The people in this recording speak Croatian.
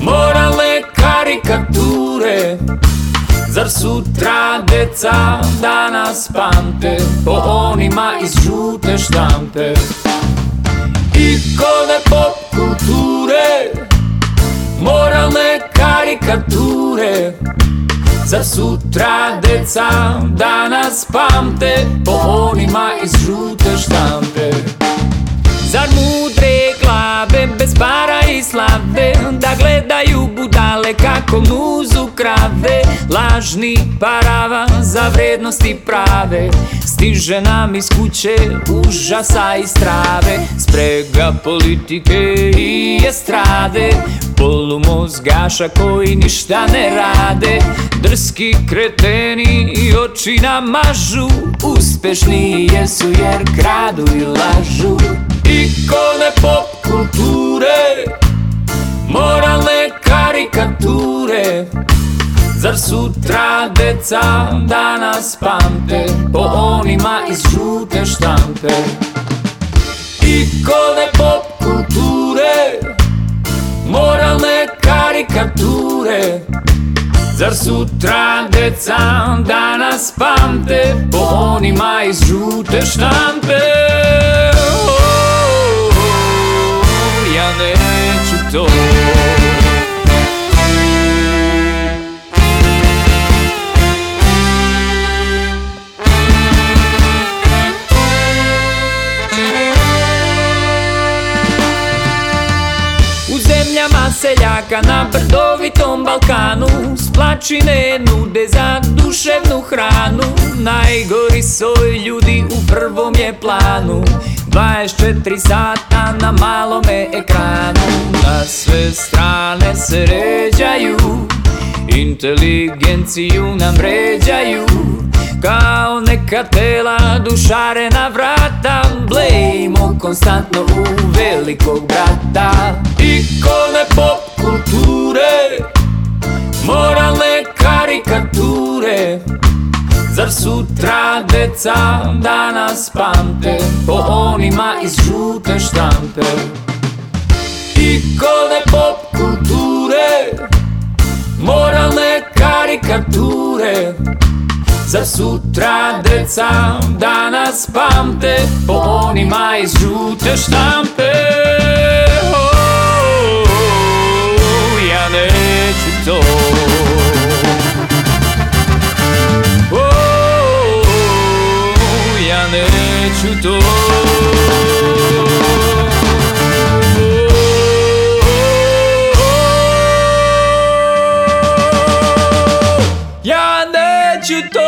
Moralne karikature. Zar sutra deca danas pamte Po onima iz žute štampe? Ikone pop kulture Moralne karikature. Zar sutra deca danas pamte Po onima iz žute budale kako muzu krave. Lažni parava za vrednosti prave. Stiže nam iz kuće užasa i strave. Sprega politike i estrade. Polumozgaša koji ništa ne rade. Drski kreteni i oči namažu. Uspešni jesu jer kradu i lažu karikature. Zar sutra deca danas pamte Po onima iz žute štampe? Ikone pop kulture Moralne karikature. Zar sutra deca danas pamte Po onima iz žute štampe seljaka na brdovitom Balkanu. Splačine nude za duševnu hranu. Najgori soj ljudi u prvom je planu. 24 sata na malome ekranu. Na sve strane se ređaju Inteligenciju nam ređaju kao neka tela dušarena vrata Blejimo konstantno u velikog brata. Ikone Zar sutra deca danas pamte Po onima iz žute štampe. Ikone pop kulture Moralne karikature. Zar sutra deca danas pamte Po onima iz žute štampe. Oh, Ja neću to neću to Ja neću to